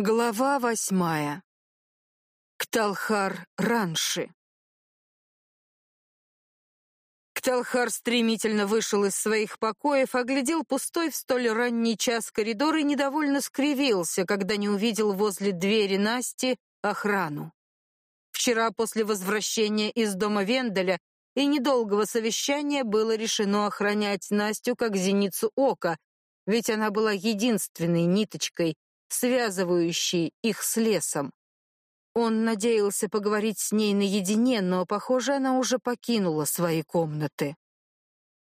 Глава восьмая. Кталхар Ранши. Кталхар стремительно вышел из своих покоев, оглядел пустой в столь ранний час коридор и недовольно скривился, когда не увидел возле двери Насти охрану. Вчера после возвращения из дома Венделя и недолгого совещания было решено охранять Настю как зеницу ока, ведь она была единственной ниточкой, связывающей их с лесом. Он надеялся поговорить с ней наедине, но, похоже, она уже покинула свои комнаты.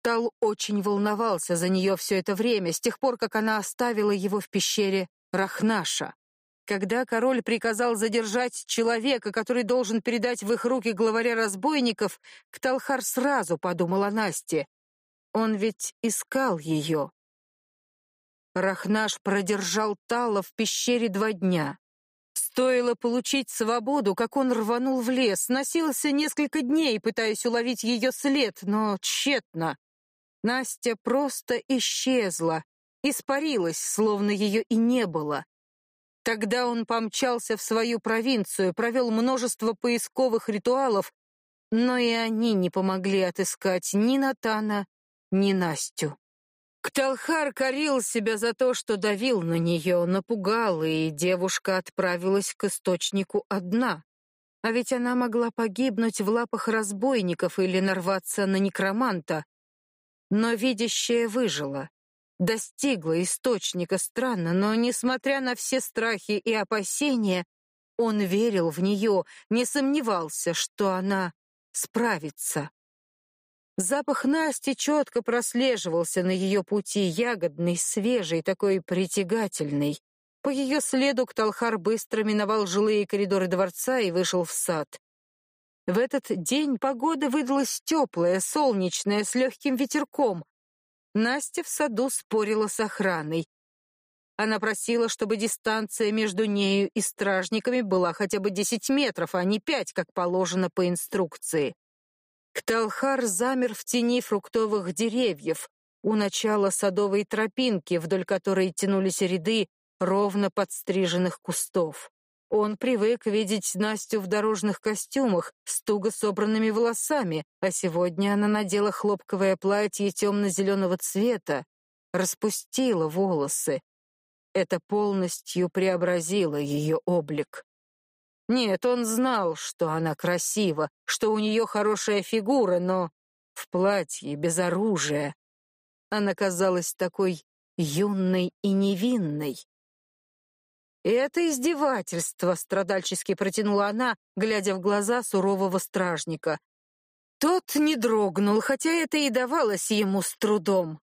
Тал очень волновался за нее все это время, с тех пор, как она оставила его в пещере Рахнаша. Когда король приказал задержать человека, который должен передать в их руки главаря разбойников, Кталхар сразу подумал о Насте. Он ведь искал ее. Рахнаш продержал Тала в пещере два дня. Стоило получить свободу, как он рванул в лес, носился несколько дней, пытаясь уловить ее след, но тщетно. Настя просто исчезла, испарилась, словно ее и не было. Тогда он помчался в свою провинцию, провел множество поисковых ритуалов, но и они не помогли отыскать ни Натана, ни Настю. Кталхар корил себя за то, что давил на нее, напугал, и девушка отправилась к источнику одна. А ведь она могла погибнуть в лапах разбойников или нарваться на некроманта. Но видящая выжила. Достигла источника странно, но, несмотря на все страхи и опасения, он верил в нее, не сомневался, что она справится. Запах Насти четко прослеживался на ее пути, ягодный, свежий, такой притягательный. По ее следу Кталхар быстро миновал жилые коридоры дворца и вышел в сад. В этот день погода выдалась теплая, солнечная, с легким ветерком. Настя в саду спорила с охраной. Она просила, чтобы дистанция между нею и стражниками была хотя бы 10 метров, а не 5, как положено по инструкции. Кталхар замер в тени фруктовых деревьев у начала садовой тропинки, вдоль которой тянулись ряды ровно подстриженных кустов. Он привык видеть Настю в дорожных костюмах с туго собранными волосами, а сегодня она надела хлопковое платье темно-зеленого цвета, распустила волосы. Это полностью преобразило ее облик. Нет, он знал, что она красива, что у нее хорошая фигура, но в платье, без оружия. Она казалась такой юной и невинной. «Это издевательство», — страдальчески протянула она, глядя в глаза сурового стражника. Тот не дрогнул, хотя это и давалось ему с трудом.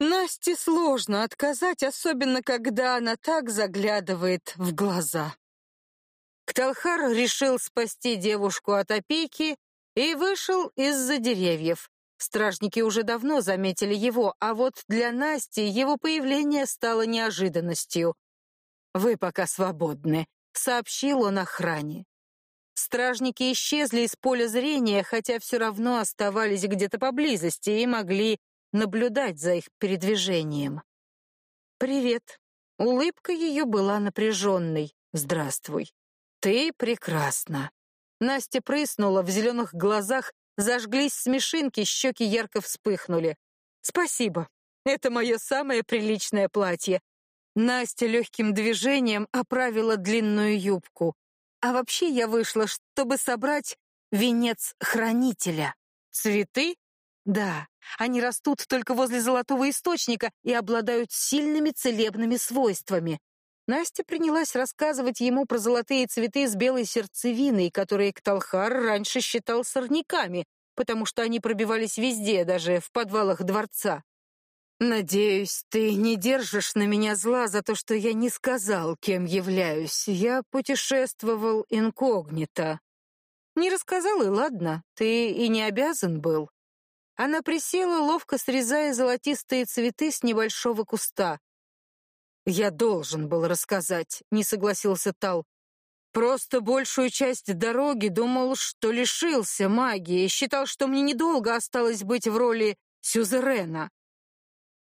Насте сложно отказать, особенно когда она так заглядывает в глаза. Кталхар решил спасти девушку от опеки и вышел из-за деревьев. Стражники уже давно заметили его, а вот для Насти его появление стало неожиданностью. «Вы пока свободны», — сообщил он охране. Стражники исчезли из поля зрения, хотя все равно оставались где-то поблизости и могли наблюдать за их передвижением. «Привет». Улыбка ее была напряженной. «Здравствуй». «Ты прекрасна!» Настя прыснула, в зеленых глазах зажглись смешинки, щеки ярко вспыхнули. «Спасибо. Это мое самое приличное платье». Настя легким движением оправила длинную юбку. «А вообще я вышла, чтобы собрать венец хранителя. Цветы? Да, они растут только возле золотого источника и обладают сильными целебными свойствами. Настя принялась рассказывать ему про золотые цветы с белой сердцевиной, которые Кталхар раньше считал сорняками, потому что они пробивались везде, даже в подвалах дворца. «Надеюсь, ты не держишь на меня зла за то, что я не сказал, кем являюсь. Я путешествовал инкогнито». «Не рассказал, и ладно, ты и не обязан был». Она присела, ловко срезая золотистые цветы с небольшого куста. «Я должен был рассказать», — не согласился Тал. «Просто большую часть дороги думал, что лишился магии, считал, что мне недолго осталось быть в роли сюзерена».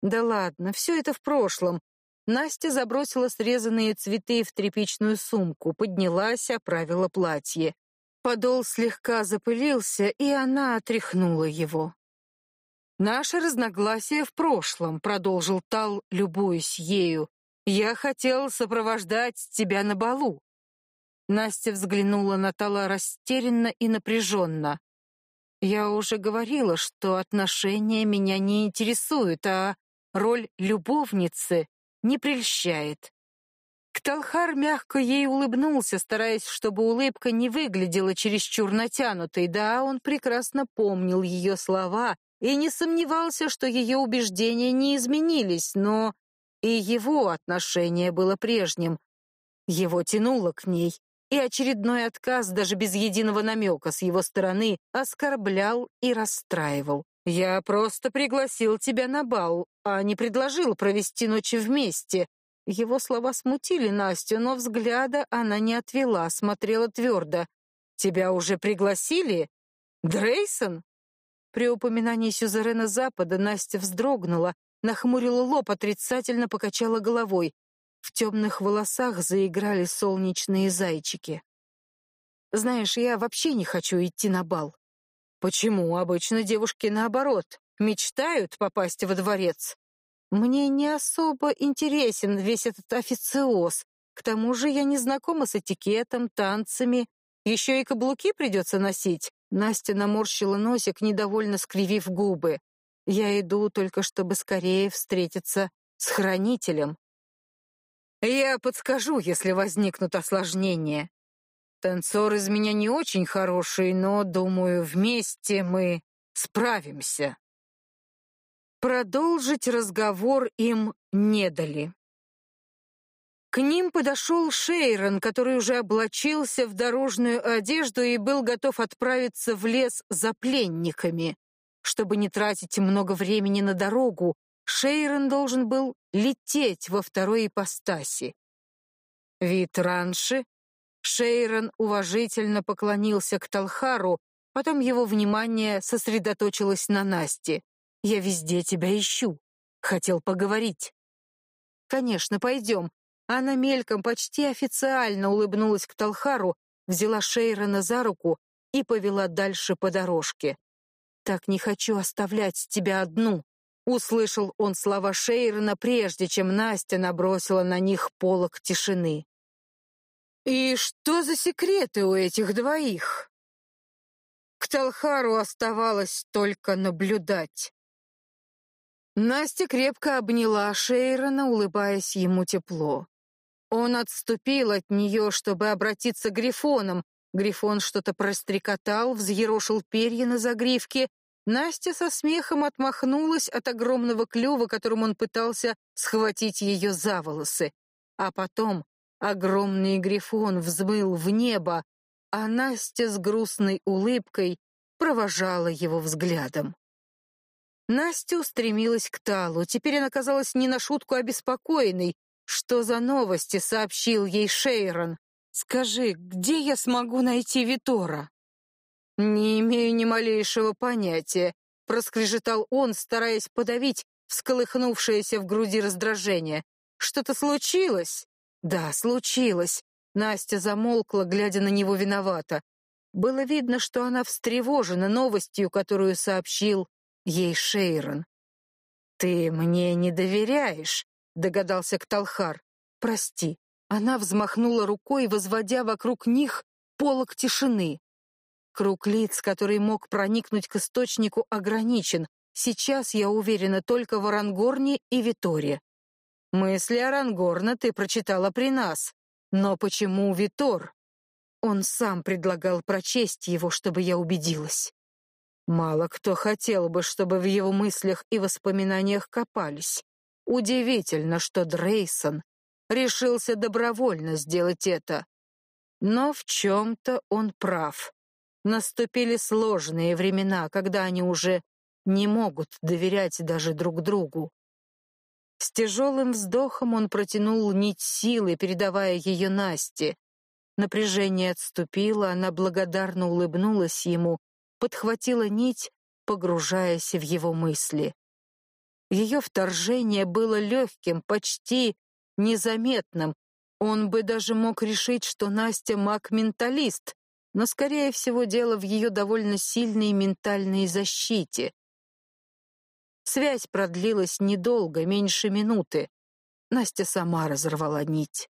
«Да ладно, все это в прошлом. Настя забросила срезанные цветы в тряпичную сумку, поднялась, оправила платье. Подол слегка запылился, и она отряхнула его. «Наше разногласие в прошлом», — продолжил Тал, любуясь ею. «Я хотел сопровождать тебя на балу». Настя взглянула на Тала растерянно и напряженно. «Я уже говорила, что отношения меня не интересуют, а роль любовницы не прельщает. Кталхар мягко ей улыбнулся, стараясь, чтобы улыбка не выглядела чересчур натянутой. Да, он прекрасно помнил ее слова и не сомневался, что ее убеждения не изменились, но и его отношение было прежним. Его тянуло к ней, и очередной отказ, даже без единого намека с его стороны, оскорблял и расстраивал. «Я просто пригласил тебя на бал, а не предложил провести ночи вместе». Его слова смутили Настю, но взгляда она не отвела, смотрела твердо. «Тебя уже пригласили? Дрейсон?» При упоминании Сюзерена Запада Настя вздрогнула, нахмурила лоб, отрицательно покачала головой. В темных волосах заиграли солнечные зайчики. «Знаешь, я вообще не хочу идти на бал. Почему обычно девушки наоборот, мечтают попасть во дворец? Мне не особо интересен весь этот официоз. К тому же я не знакома с этикетом, танцами. Еще и каблуки придется носить. Настя наморщила носик, недовольно скривив губы. Я иду только, чтобы скорее встретиться с хранителем. Я подскажу, если возникнут осложнения. Танцор из меня не очень хороший, но, думаю, вместе мы справимся. Продолжить разговор им не дали. К ним подошел Шейрон, который уже облачился в дорожную одежду и был готов отправиться в лес за пленниками. Чтобы не тратить много времени на дорогу, Шейрон должен был лететь во второй ипостаси. Вид раньше Шейрон уважительно поклонился к Талхару, потом его внимание сосредоточилось на Насте. «Я везде тебя ищу. Хотел поговорить». «Конечно, пойдем». Она мельком, почти официально улыбнулась к Талхару, взяла Шейрона за руку и повела дальше по дорожке. «Так не хочу оставлять тебя одну», — услышал он слова Шейрона, прежде чем Настя набросила на них полог тишины. И что за секреты у этих двоих? К Талхару оставалось только наблюдать. Настя крепко обняла Шейрона, улыбаясь ему тепло. Он отступил от нее, чтобы обратиться к Грифоном. Грифон что-то прострекотал, взъерошил перья на загривке. Настя со смехом отмахнулась от огромного клюва, которым он пытался схватить ее за волосы. А потом Огромный грифон взмыл в небо, а Настя с грустной улыбкой провожала его взглядом. Настя устремилась к Талу. Теперь она казалась не на шутку обеспокоенной. Что за новости сообщил ей Шейрон? Скажи, где я смогу найти Витора? Не имею ни малейшего понятия, проскрежетал он, стараясь подавить всколыхнувшееся в груди раздражение. Что-то случилось? Да, случилось. Настя замолкла, глядя на него виновато. Было видно, что она встревожена новостью, которую сообщил ей Шейрон. «Ты мне не доверяешь», — догадался Кталхар. «Прости». Она взмахнула рукой, возводя вокруг них полог тишины. Круг лиц, который мог проникнуть к источнику, ограничен. Сейчас, я уверена, только в Арангорне и Виторе. Мысли Арангорна ты прочитала при нас. Но почему Витор? Он сам предлагал прочесть его, чтобы я убедилась. Мало кто хотел бы, чтобы в его мыслях и воспоминаниях копались. Удивительно, что Дрейсон решился добровольно сделать это. Но в чем-то он прав. Наступили сложные времена, когда они уже не могут доверять даже друг другу. С тяжелым вздохом он протянул нить силы, передавая ее Насте. Напряжение отступило, она благодарно улыбнулась ему, подхватила нить, погружаясь в его мысли. Ее вторжение было легким, почти незаметным. Он бы даже мог решить, что Настя маг-менталист, но, скорее всего, дело в ее довольно сильной ментальной защите. Связь продлилась недолго, меньше минуты. Настя сама разорвала нить.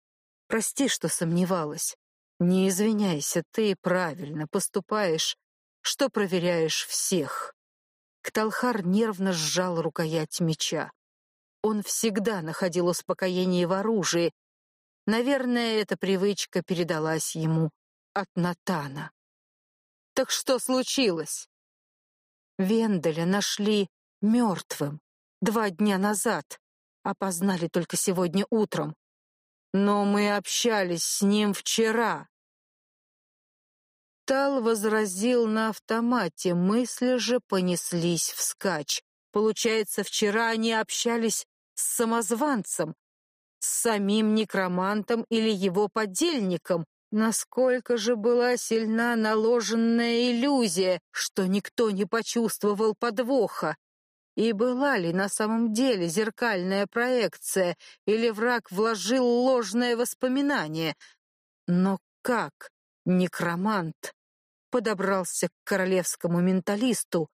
Прости, что сомневалась. Не извиняйся, ты правильно поступаешь, что проверяешь всех. Кталхар нервно сжал рукоять меча. Он всегда находил успокоение в оружии. Наверное, эта привычка передалась ему от Натана. Так что случилось? Венделя нашли мертвым два дня назад. Опознали только сегодня утром. Но мы общались с ним вчера. Тал возразил на автомате, мысли же понеслись вскачь. Получается, вчера они общались с самозванцем, с самим некромантом или его подельником. Насколько же была сильна наложенная иллюзия, что никто не почувствовал подвоха. И была ли на самом деле зеркальная проекция, или враг вложил ложное воспоминание? Но как некромант подобрался к королевскому менталисту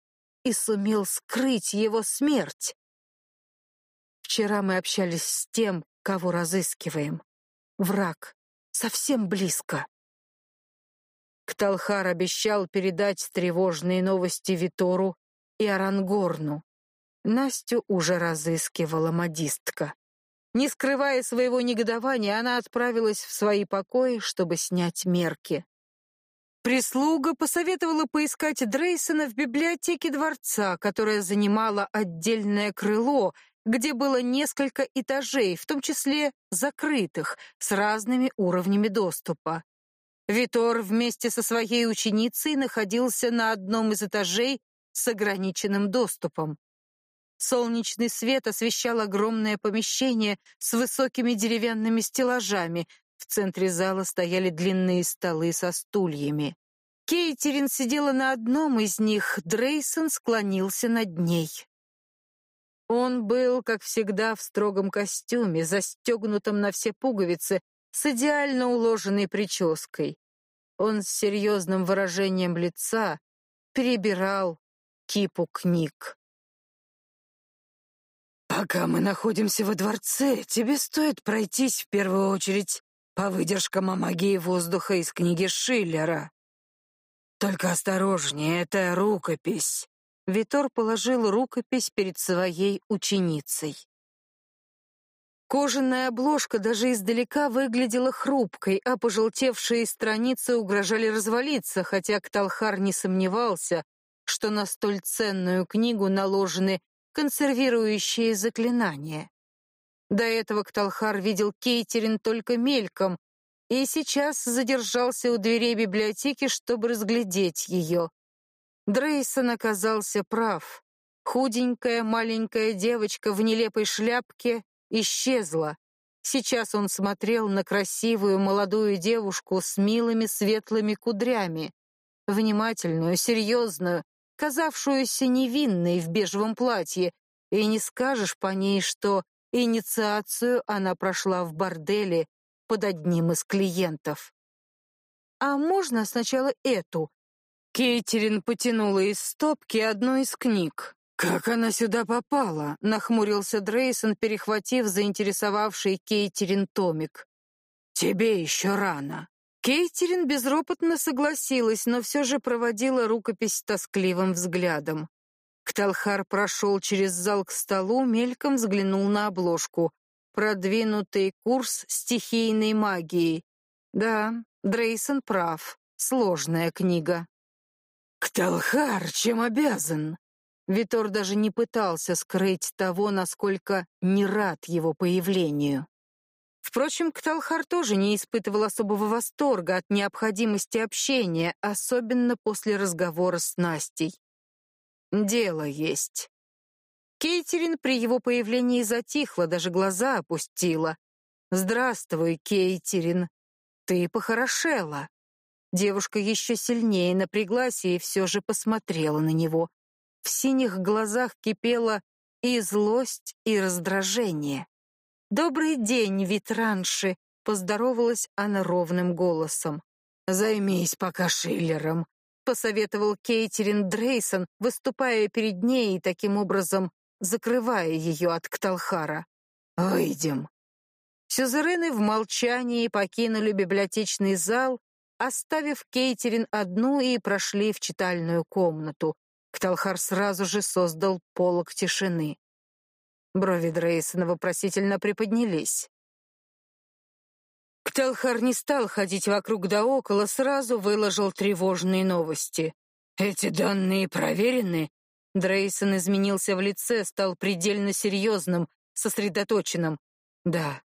и сумел скрыть его смерть? Вчера мы общались с тем, кого разыскиваем. Враг совсем близко. Кталхар обещал передать тревожные новости Витору и Арангорну. Настю уже разыскивала модистка. Не скрывая своего негодования, она отправилась в свои покои, чтобы снять мерки. Прислуга посоветовала поискать Дрейсона в библиотеке дворца, которая занимала отдельное крыло, где было несколько этажей, в том числе закрытых, с разными уровнями доступа. Витор вместе со своей ученицей находился на одном из этажей с ограниченным доступом. Солнечный свет освещал огромное помещение с высокими деревянными стеллажами. В центре зала стояли длинные столы со стульями. Кейтерин сидела на одном из них, Дрейсон склонился над ней. Он был, как всегда, в строгом костюме, застегнутом на все пуговицы, с идеально уложенной прической. Он с серьезным выражением лица перебирал кипу книг. Пока мы находимся во дворце, тебе стоит пройтись в первую очередь по выдержкам о магии воздуха из книги Шиллера. Только осторожнее, это рукопись. Витор положил рукопись перед своей ученицей. Кожаная обложка даже издалека выглядела хрупкой, а пожелтевшие страницы угрожали развалиться, хотя Кталхар не сомневался, что на столь ценную книгу наложены консервирующие заклинания. До этого Кталхар видел Кейтерин только мельком и сейчас задержался у дверей библиотеки, чтобы разглядеть ее. Дрейсон оказался прав. Худенькая маленькая девочка в нелепой шляпке исчезла. Сейчас он смотрел на красивую молодую девушку с милыми светлыми кудрями, внимательную, серьезную, казавшуюся невинной в бежевом платье, и не скажешь по ней, что инициацию она прошла в борделе под одним из клиентов. «А можно сначала эту?» Кейтерин потянула из стопки одну из книг. «Как она сюда попала?» — нахмурился Дрейсон, перехватив заинтересовавший Кейтерин томик. «Тебе еще рано». Кейтерин безропотно согласилась, но все же проводила рукопись тоскливым взглядом. Кталхар прошел через зал к столу, мельком взглянул на обложку. Продвинутый курс стихийной магии. Да, Дрейсон прав. Сложная книга. «Кталхар, чем обязан?» Витор даже не пытался скрыть того, насколько не рад его появлению. Впрочем, Кталхар тоже не испытывал особого восторга от необходимости общения, особенно после разговора с Настей. Дело есть. Кейтерин при его появлении затихла, даже глаза опустила. «Здравствуй, Кейтерин. Ты похорошела». Девушка еще сильнее напряглась и все же посмотрела на него. В синих глазах кипела и злость, и раздражение. «Добрый день, ветранши!» — поздоровалась она ровным голосом. «Займись пока Шиллером», — посоветовал Кейтерин Дрейсон, выступая перед ней и таким образом закрывая ее от Кталхара. «Выйдем». Сюзерены в молчании покинули библиотечный зал, оставив Кейтерин одну и прошли в читальную комнату. Кталхар сразу же создал полог тишины. Брови Дрейсона вопросительно приподнялись. Кталхар не стал ходить вокруг да около, сразу выложил тревожные новости. «Эти данные проверены?» Дрейсон изменился в лице, стал предельно серьезным, сосредоточенным. «Да».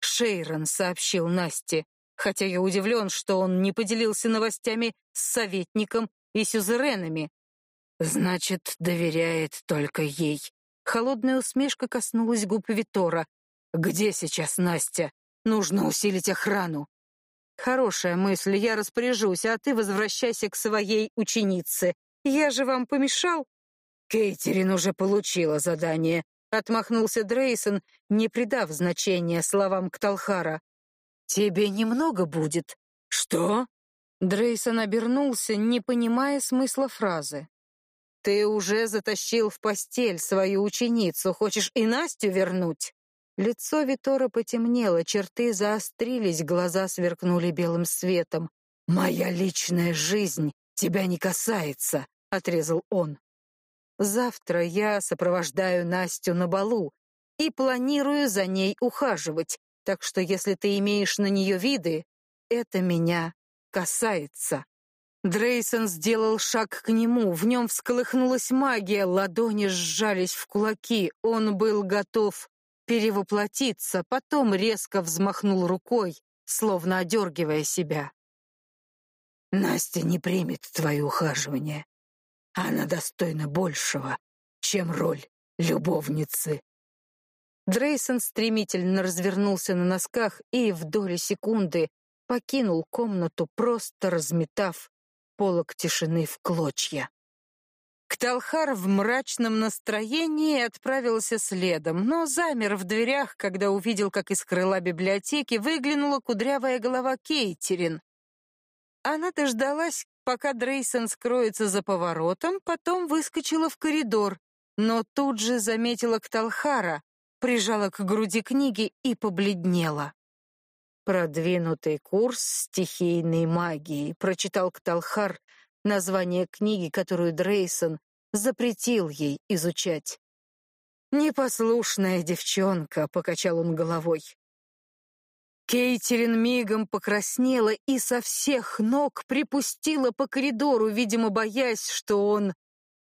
Шейрон сообщил Насте, хотя я удивлен, что он не поделился новостями с советником и сюзеренами. «Значит, доверяет только ей», Холодная усмешка коснулась губ Витора. «Где сейчас Настя? Нужно усилить охрану». «Хорошая мысль, я распоряжусь, а ты возвращайся к своей ученице. Я же вам помешал?» «Кейтерин уже получила задание», — отмахнулся Дрейсон, не придав значения словам Кталхара. «Тебе немного будет». «Что?» Дрейсон обернулся, не понимая смысла фразы. Ты уже затащил в постель свою ученицу, хочешь и Настю вернуть? Лицо Витора потемнело, черты заострились, глаза сверкнули белым светом. Моя личная жизнь тебя не касается, отрезал он. Завтра я сопровождаю Настю на балу и планирую за ней ухаживать, так что если ты имеешь на нее виды, это меня касается. Дрейсон сделал шаг к нему, в нем всколыхнулась магия, ладони сжались в кулаки, он был готов перевоплотиться, потом резко взмахнул рукой, словно одергивая себя. «Настя не примет твое ухаживание. Она достойна большего, чем роль любовницы». Дрейсон стремительно развернулся на носках и в доли секунды покинул комнату, просто разметав полог тишины в клочья. Кталхар в мрачном настроении отправился следом, но замер в дверях, когда увидел, как из крыла библиотеки выглянула кудрявая голова Кейтерин. Она дождалась, пока Дрейсон скроется за поворотом, потом выскочила в коридор, но тут же заметила Кталхара, прижала к груди книги и побледнела. Продвинутый курс стихийной магии, прочитал Кталхар название книги, которую Дрейсон запретил ей изучать. Непослушная девчонка, покачал он головой. Кейтерин мигом покраснела и со всех ног припустила по коридору, видимо, боясь, что он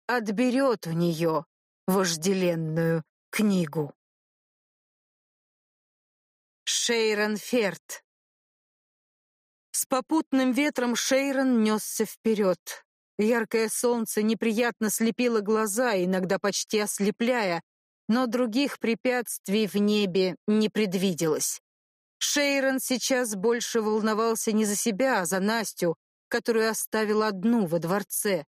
отберет у нее вожделенную книгу. Шейрон Ферт. С попутным ветром Шейрон несся вперед. Яркое солнце неприятно слепило глаза, иногда почти ослепляя, но других препятствий в небе не предвиделось. Шейрон сейчас больше волновался не за себя, а за Настю, которую оставил одну во дворце.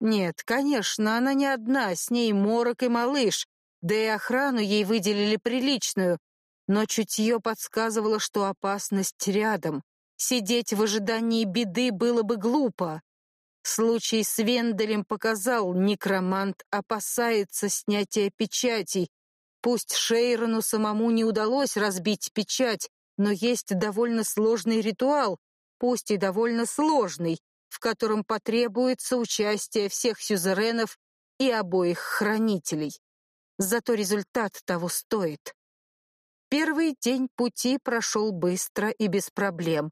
Нет, конечно, она не одна, с ней Морок и малыш, да и охрану ей выделили приличную, но чутье подсказывало, что опасность рядом. Сидеть в ожидании беды было бы глупо. Случай с Венделем показал, некромант опасается снятия печатей. Пусть Шейрону самому не удалось разбить печать, но есть довольно сложный ритуал, пусть и довольно сложный, в котором потребуется участие всех сюзеренов и обоих хранителей. Зато результат того стоит. Первый день пути прошел быстро и без проблем.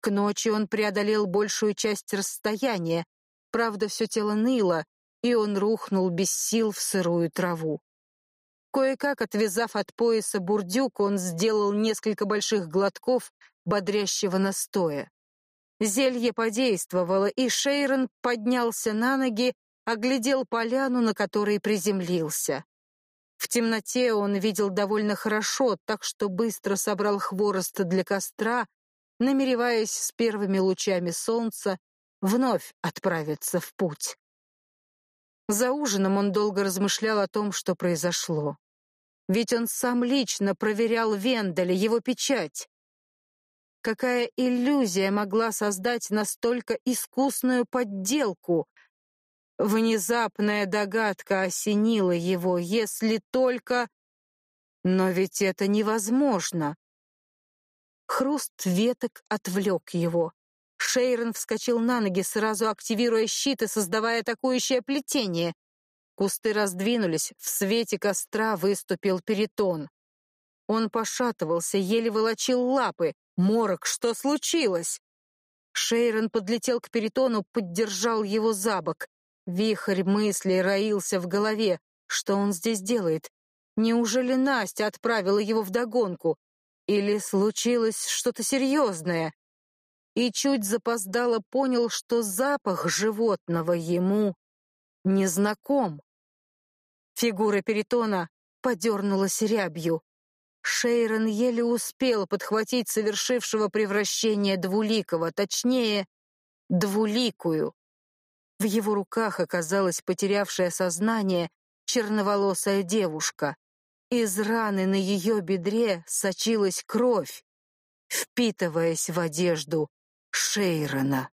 К ночи он преодолел большую часть расстояния, правда, все тело ныло, и он рухнул без сил в сырую траву. Кое-как отвязав от пояса бурдюк, он сделал несколько больших глотков бодрящего настоя. Зелье подействовало, и Шейрон поднялся на ноги, оглядел поляну, на которой приземлился. В темноте он видел довольно хорошо, так что быстро собрал хворост для костра, намереваясь с первыми лучами солнца вновь отправиться в путь. За ужином он долго размышлял о том, что произошло. Ведь он сам лично проверял Вендаля, его печать. Какая иллюзия могла создать настолько искусную подделку? Внезапная догадка осенила его, если только... Но ведь это невозможно. Хруст веток отвлек его. Шейрон вскочил на ноги, сразу активируя щит и создавая атакующее плетение. Кусты раздвинулись, в свете костра выступил перитон. Он пошатывался, еле волочил лапы. «Морок, что случилось?» Шейрон подлетел к перитону, поддержал его за бок. Вихрь мыслей роился в голове. Что он здесь делает? Неужели Настя отправила его в догонку? Или случилось что-то серьезное? И чуть запоздало понял, что запах животного ему незнаком. Фигура Перитона подернулась рябью. Шейрон еле успел подхватить совершившего превращение двуликого, точнее, двуликую. В его руках оказалась потерявшая сознание черноволосая девушка. Из раны на ее бедре сочилась кровь, впитываясь в одежду Шейрона.